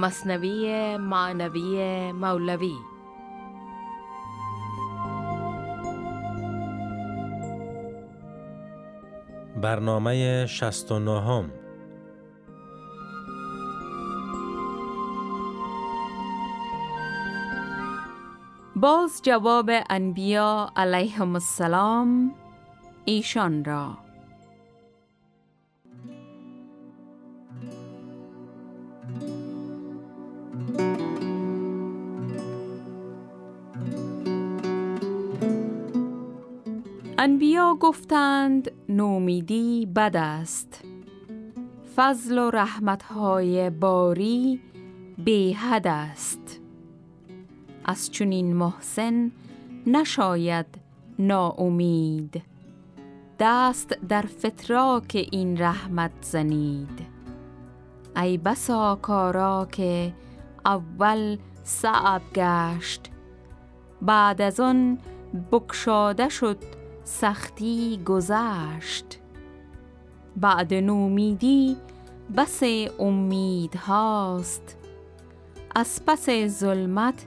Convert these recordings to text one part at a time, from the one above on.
مصنوی معنوی مولوی. برنامه 69 هم باز جواب انبیا علیهم السلام ایشان را. گفتند نومیدی بد است. فضل و رحمتهای باری حد است. از چنین محسن نشاید ناامید. دست در فتراک این رحمت زنید. ای بسا کارا که اول صعب گشت بعد از آن بکشاده شد سختی گذشت. بعد نومیدی بس امید هاست از پس ظلمت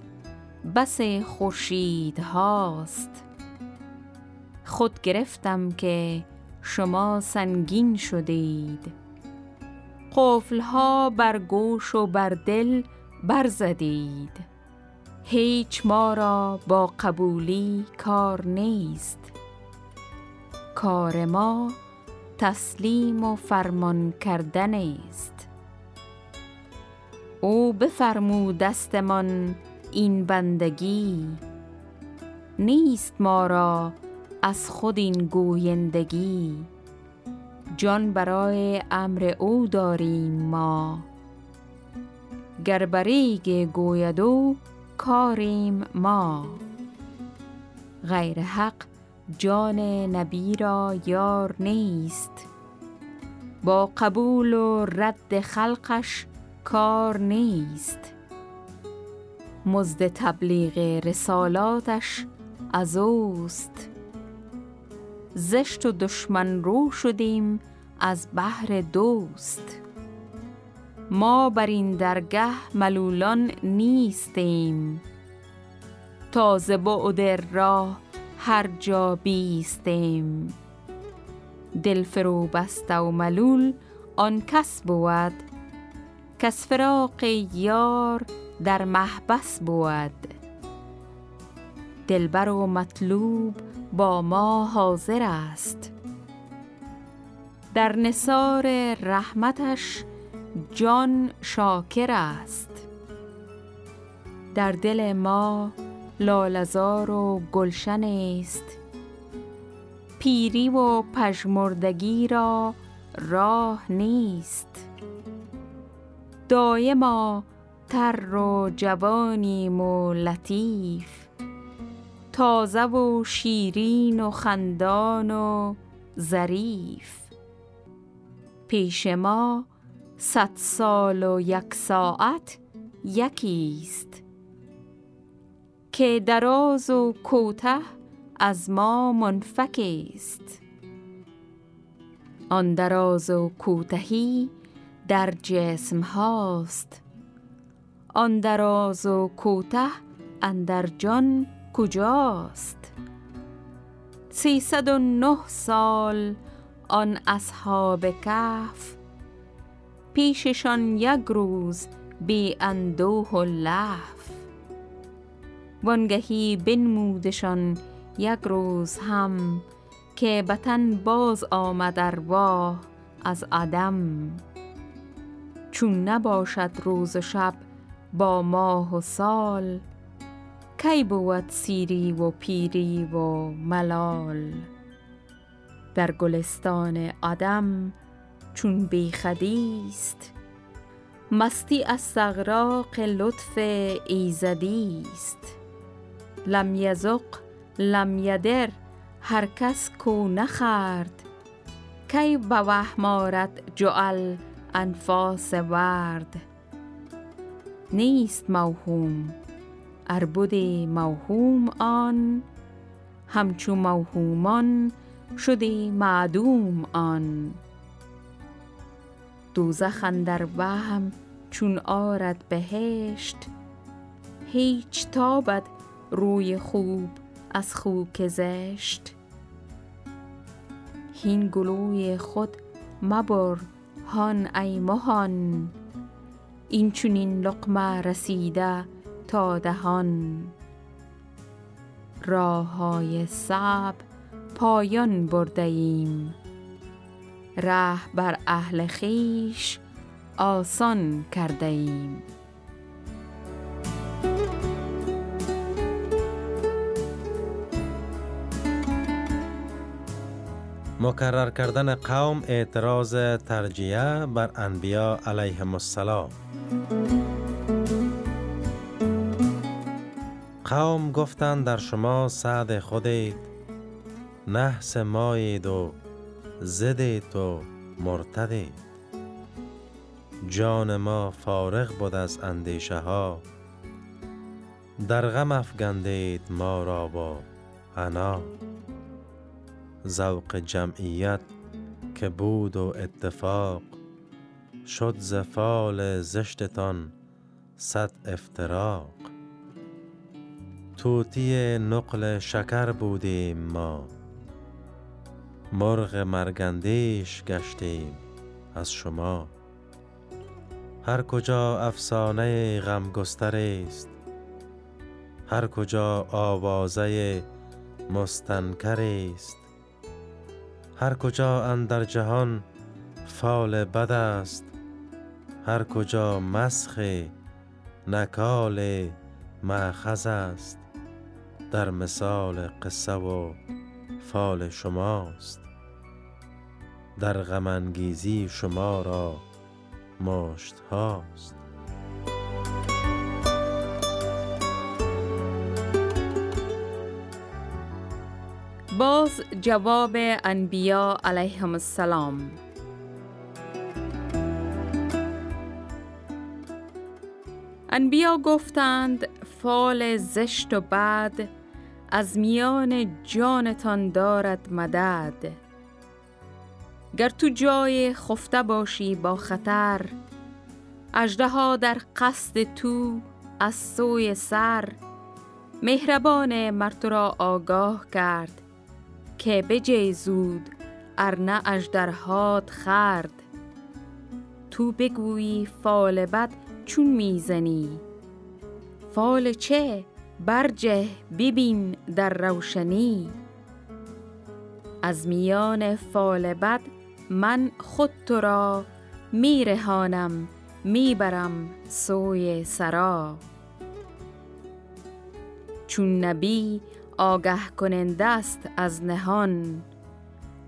بس خورشید هاست خود گرفتم که شما سنگین شدید. قفلها بر گوش و بر دل برزدید. هیچ ما را با قبولی کار نیست. کار ما تسلیم و فرمان کردن است. او بفرمود دستمان این بندگی نیست ما را از خود این گویندگی. جان برای امر او داریم ما. گربریگ گوید او کاریم ما. غیر حق جان نبی را یار نیست. با قبول و رد خلقش کار نیست. مزد تبلیغ رسالاتش از اوست. زشت و دشمن رو شدیم از بحر دوست. ما بر این درگه ملولان نیستیم. تازه بعد راه هر جا بیستیم. دل فرو بسته و ملول آن کس بود. کس فراق یار در محبس بود. دلبر و مطلوب با ما حاضر است. در نصار رحمتش جان شاکر است. در دل ما لالزار و گلشن است. پیری و پژمردگی را راه نیست. دایما تر و جوانیم و لطیف. تازه و شیرین و خندان و ظریف. پیش ما صد سال و یک ساعت یکیست. که دراز و کوته از ما منفک است. آن دراز و کوتهی در جسم هاست. آن دراز و کوته اندر جان کجاست؟ سیصد و نه سال آن اصحاب کهف پیششان یک روز بی اندوه و لحف وانگهی بنمودشان یک روز هم که بطن باز آمد ارواح از عدم. چون نباشد روز و شب با ماه و سال کی بود سیری و پیری و ملال؟ در گلستان عدم چون بیخدیست مستی از سغراق لطف ایزدی است لم یزق لم یدر هر کس کو نخرد. کی به وهمارت جعل انفاس ورد. نیست موهوم اربد موهوم آن. همچو موهومان شده معدوم آن. دوزخ در وهم چون آرد بهشت هیچ تابد روی خوب از خوک زشت. هین گلوی خود مبر هان ای مهان. این چونین لقمه رسیده تا دهان. راه های صعب پایان برده ایم ره بر اهل خیش آسان کرده ایم مکرر کردن قوم اعتراض ترجیه بر انبیا علیهم السلام. قوم گفتند در شما سعد خودید نحس مایید و زدید و مرتدید جان ما فارغ بود از اندیشه ها در غم افگندید ما را با انا. ذوق جمعیت که بود و اتفاق. شد زفال زشتتان صد افتراق. توتی نقل شکر بودیم ما مرغ مرگندیش گشتیم از شما. هر کجا افسانه غمگستر است هر کجا آوازه مستنکر است. هر کجا اندر جهان فال بد است هر کجا مسخ نکال معخذ است. در مثال قصه و فال شماست. در غمانگیزی شما را مشت هاست. باز جواب انبیا علیهم السلام. انبیا گفتند فال زشت و بد از میان جانتان دارد مدد. گر تو جای خفته باشی با خطر اجده در قصد تو از سوی سر. مهربان مرتو را آگاه کرد. که بجی زود ارنه اجدرهات خرد. تو بگویی فال بد چون می‌زنی. فال چه؟ برجه ببین در روشنی. از میان فال بد من خود تو را میرهانم می‌برم سوی سرا. چون نبی آگه کننده است از نهان.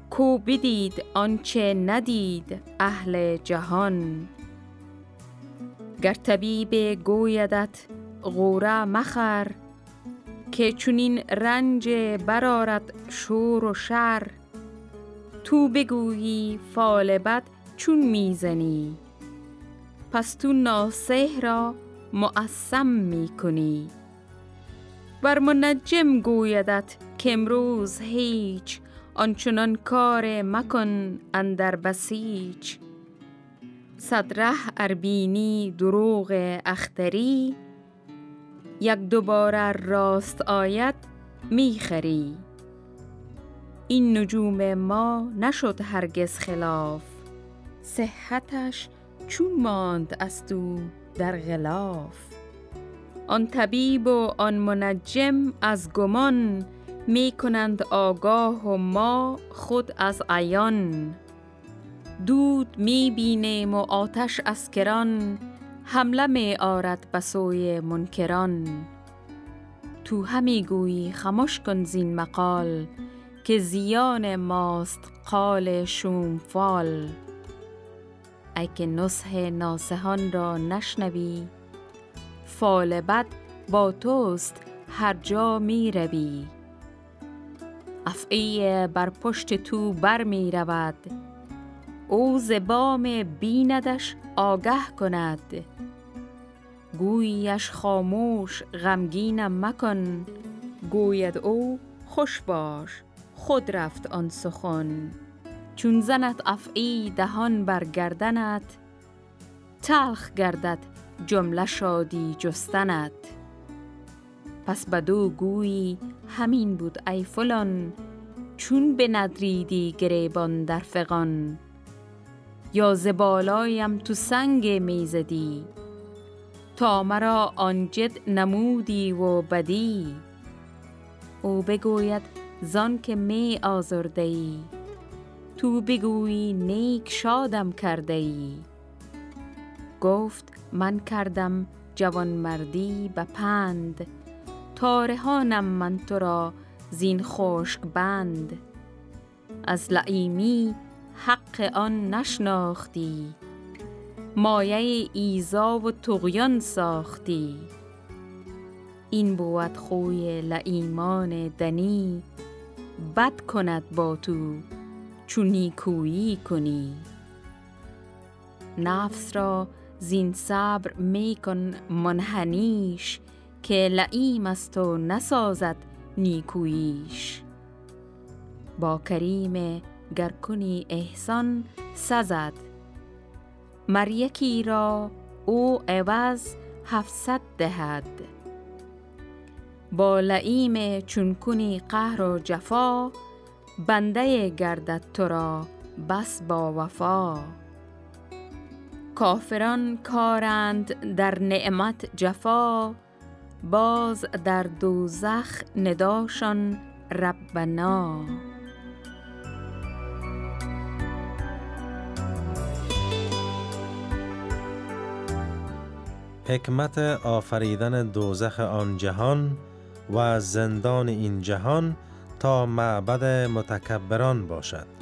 کو بدید آنچه ندید اهل جهان. گر طبیب گویدت غوره مخر که چونین رنج برارد شور و شر تو بگویی فال بد چون می‌زنی. پس تو ناسه را معصم می‌کنی. بر منجم گویدت که امروز هیچ آنچنان کار مکن اندر بسیج صدره اربینی دروغ اختری یک دوباره راست آید می‌خری این نجوم ما نشد هرگز خلاف صحتش چون ماند از تو در غلاف. آن طبیب و آن منجم از گمان می کنند آگاه و ما خود از عیان. دود می بینیم و آتش از کران حمله می آرد بسوی منکران. تو همی گویی خموش کن زین مقال که زیان ماست قال شومفال. ای که نصح ناسهان را نشنوی فال بد با توست هر جا می روی. افعی بر پشت تو بر می رود. او زبام بیندش آگه کند. گویش خاموش غمگینم مکن. گوید او خوش باش خود رفت آن سخن. چون زنت افعی دهان بر گردنت تلخ گردد جمله شادی جستند پس بدو گویی همین بود ای فلان چون به ندریدی گریبان در فغان. یا زبالایم تو سنگ می‌زدی تا مرا آن جد نمودی و بدی. او بگوید زان که می آزرده ای تو بگویی نیک شادم کرده ای گفت من کردم جوان مردی به پند. تارهانم من تو را زین خشک بند. از لعیمی حق آن نشناختی. مایه ایزا و تغیان ساختی. این بود خوی لعیمان دنی. بد کند با تو چون نیکویی کنی. نفس را زین صبر می کن منحنیش که لعیم است و نسازد نیکوییش. با کریم گر کنی احسان سزد. مر یکی را او عوض هفتصد دهد. با لعیم چون کنی قهر و جفا بنده گردد تو را بس با وفا. کافران کارند در نعمت جفا باز در دوزخ نداشان ربنا. حکمت آفریدن دوزخ آن جهان و زندان این جهان تا معبد متکبران باشد.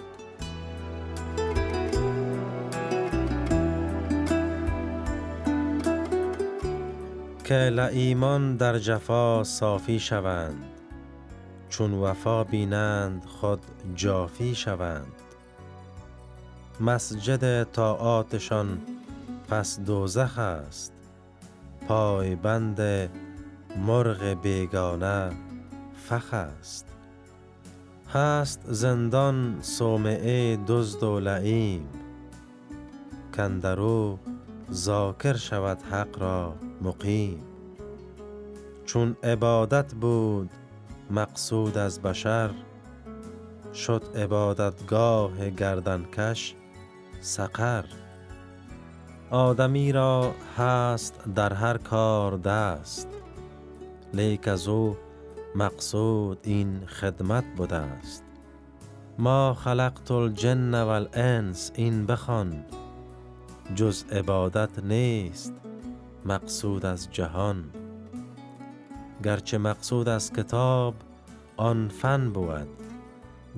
که لعیمان در جفا صافی شوند. چون وفا بینند خود جافی شوند. مسجد طاعاتشان پس دوزخ است. پای بند مرغ بیگانه فخ است. هست زندان صومعه دزد و لعیم کندرو ذاکر شود حق را مقیم. چون عبادت بود مقصود از بشر شد عبادتگاه گردنکش سقر. آدمی را هست در هر کار دست لیک از او مقصود این خدمت بوده است. ما خلقت الجن و الانس این بخوان. جز عبادت نیست مقصود از جهان. گرچه مقصود از کتاب آن فن بود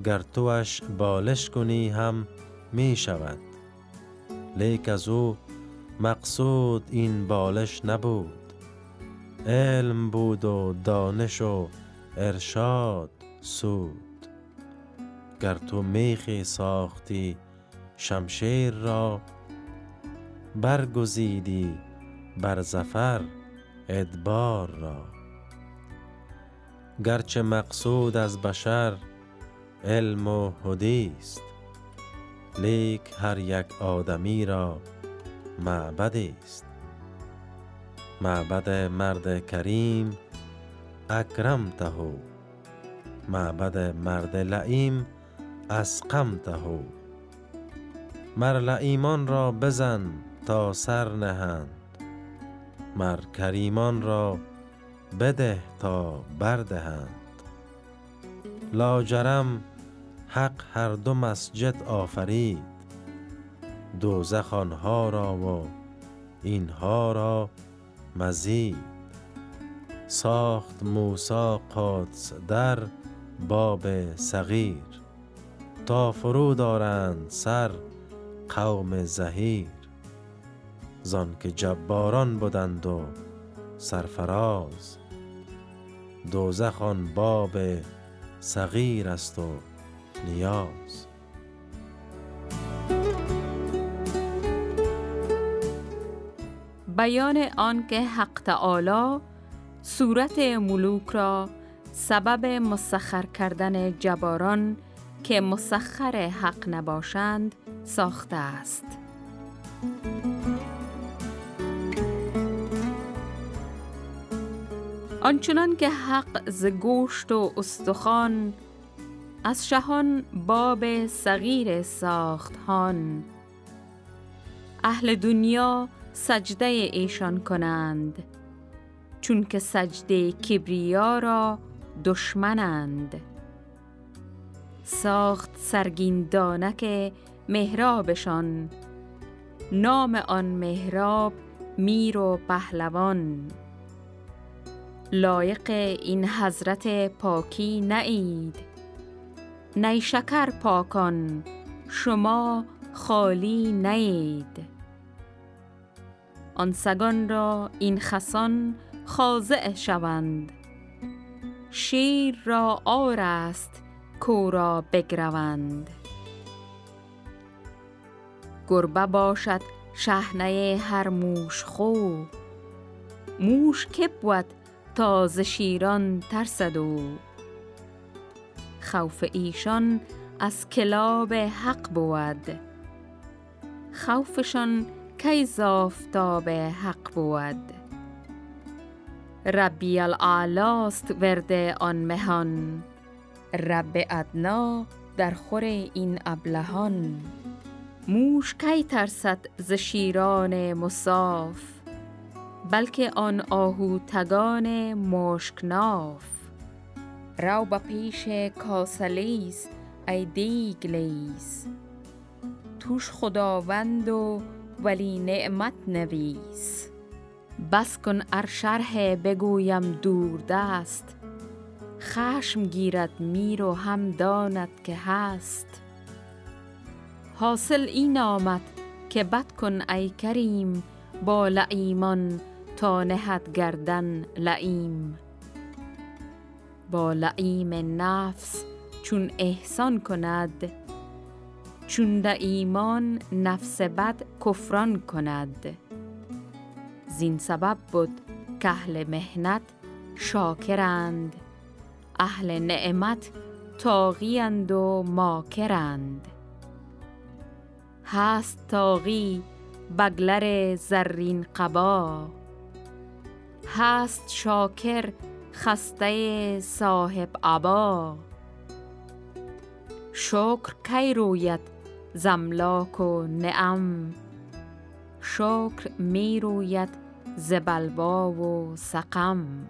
گر توش بالش کنی هم می شود. لیک از او مقصود این بالش نبود. علم بود و دانش و ارشاد سود. گر تو میخی ساختی شمشیر را برگزیدی بر زفر ادبار را. گرچه مقصود از بشر علم و است لیک هر یک آدمی را معبدی است. معبد مرد کریم اکرمته معبد مرد لعیم اسقمته. مر لعیمان را بزن تا سر نهند. مر کریمان را بده تا بردهند لاجرم حق هر دو مسجد آفرید. دوزخ آنها را و اینها را مزید. ساخت موسا قادس در باب صغیر. تا فرو دارند سر قوم زهیر. زان که جباران بودند و سرفراز. دوزخ آن باب صغیر است و نیاز. بیان آنکه حق تعالی صورت ملوک را سبب مسخر کردن جباران که مسخر حق نباشند ساخته است. آنچنان که حق ز گوشت و استخوان از شهان باب صغیر ساختهان. اهل دنیا سجده ایشان کنند چون که سجده کبریا را دشمنند. ساخت سرگین دانک مهرابشان نام آن مهراب میر و پهلوان. لایق این حضرت پاکی نعید. نیشکر پاکان شما خالی نید آن سگان را این خسان خاضع شوند. شیر را آر است کورا بگروند. گربه باشد شهنه هر موش خو. موش که بود تازه شیران ترسد و خوف ایشان از کلاب حق بود. خوفشان کی زافتاب حق بود. ربی العلاست ورد آن مهان. رب ادنا در خور این ابلهان. موش کی ترسد ز شیران مصاف؟ بلکه آن آهوتگان مشکناف. رو به پیش کاسلیس ای دیگلیس. توش خداوند و ولی نعمت نویس. بس کن ار شرح بگویم دور دست. خشم گیرد میر و هم داند که هست. حاصل این آمد که بد کن ای کریم با لعیمان تا نهد گردن لعیم. با لعیم نفس چون احسان کند چون ایمان نفس بد کفران کند. زین سبب بود که اهل مهنت شاکرند اهل نعمت تاغیند و ماکرند. هست تاغی بگلر زرین قبا. هست شاکر خسته صاحب عبا شکر کی روید زملاک و نعم؟ شکر می روید زبلبا و سقم.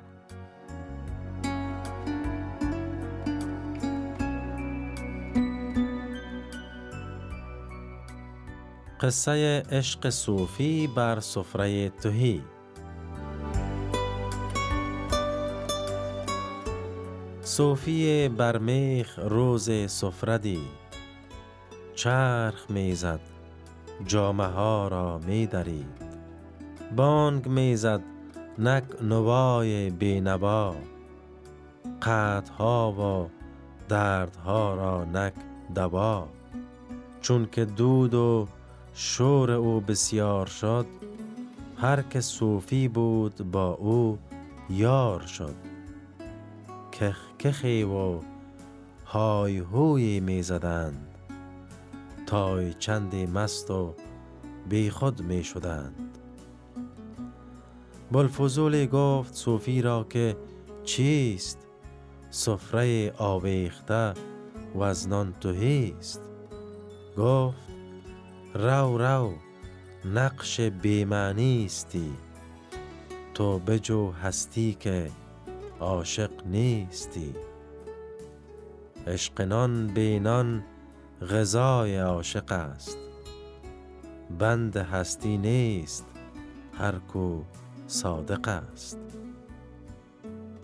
قصه عشق صوفی بر سفره توهی صوفی برمیخ روز سفردی. چرخ می‌زد جامه ها را می درید بانگ می‌زد نک نوای بینبا ها و دردها را نک دوا. چون که دود و شور او بسیار شد هر که صوفی بود با او یار شد. کخ کخی و های هوی می زدند. تای چندی مست و بی خود می شدند. بلفضول گفت صوفی را که چیست؟ سفره آویخته و از نان توهیست گفت رو رو نقش بیمانیستی تو بجو هستی که عاشق نیستی. عشقنان بینان غذای عاشق است. بند هستی نیست هر کو صادق است.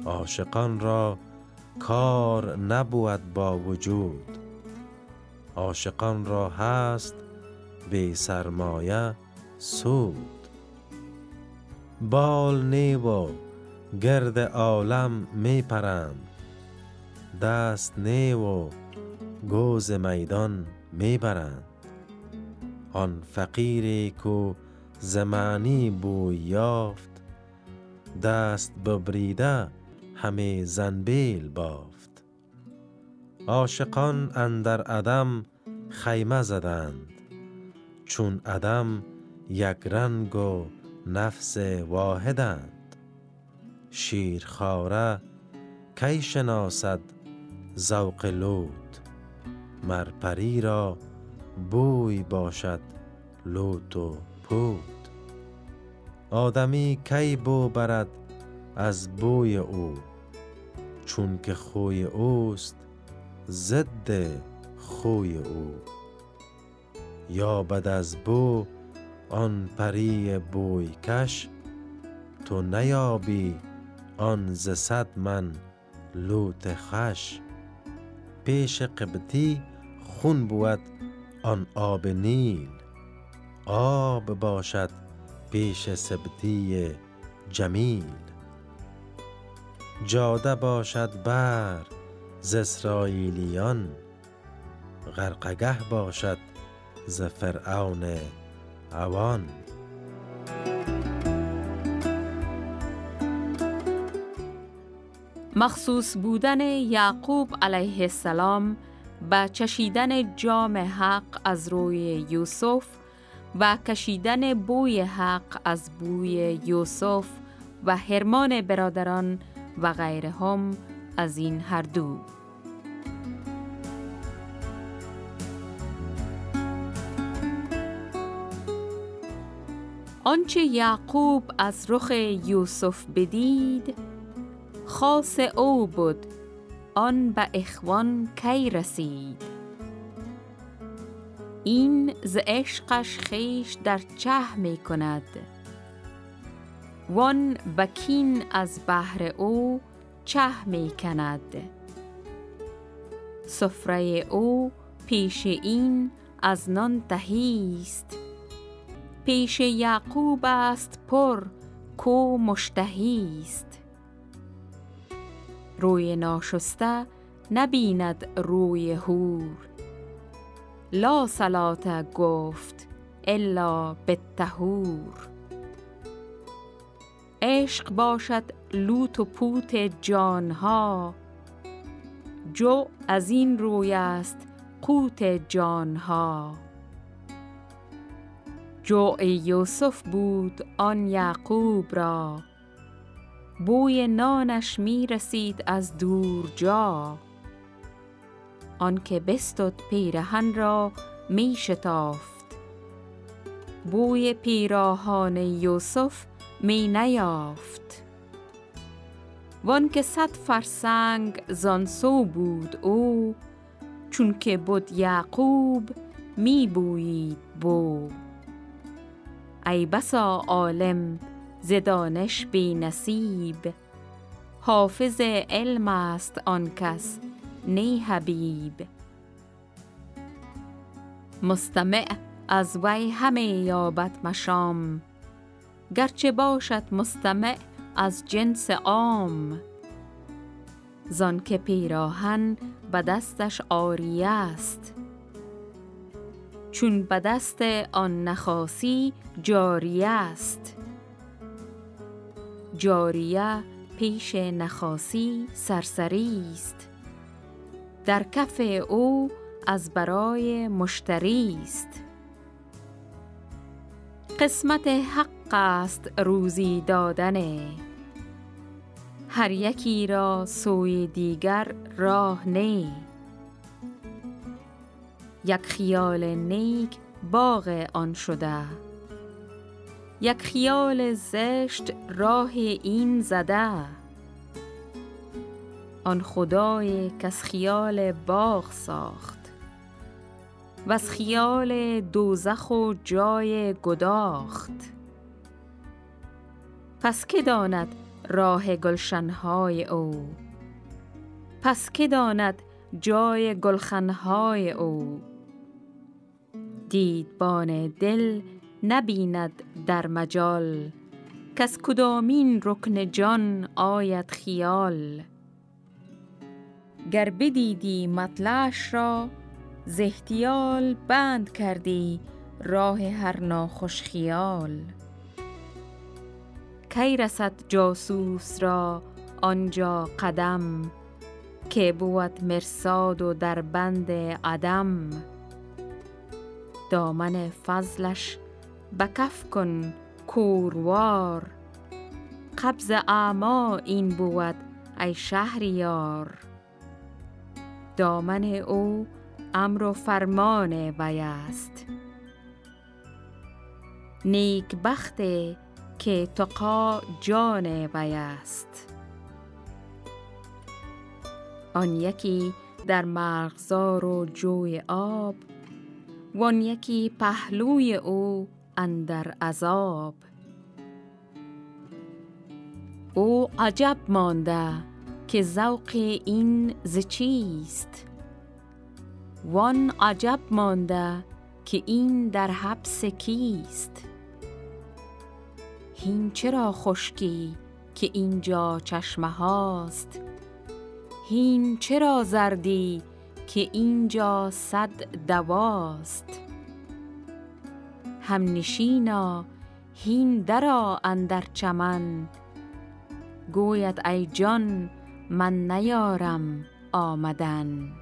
عاشقان را کار نبود با وجود. عاشقان را هست به سرمایه سود. بال نیو گرد عالم می پرند دست نیو گوز میدان می‌برند. آن فقیری کو زمانی بوی یافت دست ببریده همه زنبیل بافت. عاشقان اندر عدم خیمه زدند. چون عدم یک رنگ و نفس واحدند. شیرخواره کی شناسد ذوق لوت؟ مر پری را بوی باشد لوت و پوت. آدمی کی بو برد از بوی او؟ چون که خوی اوست ضد خوی او. یا بد از بو آن پری بوی کش تو نیابی آن ز صد من لوت خش پیش قبطی خون بود آن آب نیل. آب باشد پیش سبتی جمیل. جاده باشد بر ز اسرائیلیان غرقگه باشد ز فرعون عوان. مخصوص بودن یعقوب علیه السلام به چشیدن جام حق از روی یوسف و کشیدن بوی حق از بوی یوسف و هرمان برادران و غیرهم از این هر دو. آنچه یعقوب از رخ یوسف بدید خاص او بود. آن به اخوان کی رسید؟ این ز عشقش خیش در چه می کند؟ وان بکین از بحر او چه می کند؟ سفره او پیش این از نان تهیست پیش یعقوب است پر کو مشتهیست روی ناشسته نبیند روی هور لا صلات گفت الا بالطهور. عشق باشد لوت و پوت جانها. جو از این روی است قوت جانها. جوع یوسف بود آن یعقوب را. بوی نانش می رسید از دور جا. آنکه بستد پیرهن را می شتافت. بوی پیراهان یوسف می نیافت. وان که صد فرسنگ زانسو بود او چون که بود یعقوب می بویید بو. ای بسا عالم زدانش بی نصیب. حافظ علم است آن کس نی حبیب. مستمع از وی همه یابد مشام. گرچه باشد مستمع از جنس عام. زان که پیراهن به دستش آریه است. چون به دست آن نخاسی جاریه است. جاریه پیش نخاسی سرسری است. در کف او از برای مشتری است. قسمت حق است روزی دادن. هر یکی را سوی دیگر راه نی یک خیال نیک باغ آن شده. یک خیال زشت راه این زده آن خدای کس خیال باغ ساخت و از خیال دوزخ و جای گداخت. پس که داند راه گلشنهای او؟ پس که داند جای گلخنهای او؟ دیدبان دل نبیند در مجال. کس کدامین رکن جان آید خیال؟ گر بدیدی مطلعش را زهتیال بند کردی راه هر ناخوش خیال. کی رسد جاسوس را آنجا قدم که بود مرساد و در بند عدم؟ دامن فضلش به کف کن کوروار. قبض اعما این بود ای شهریار. دامن او امر و فرمان وی است. نیک بخت که تقا جان وی است. آن یکی در مرغزار و جوی آب وان یکی پهلوی او اندر عذاب. او عجب مانده که ذوق این ز چیست؟ وان عجب مانده که این در حبس کیست؟ هین چرا خشکی که اینجا چشمه هاست؟ هین چرا زردی که اینجا صد دواست؟ هم نشینا هین درا اندر چمن. گوید ای جان من نیارم آمدن.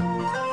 Música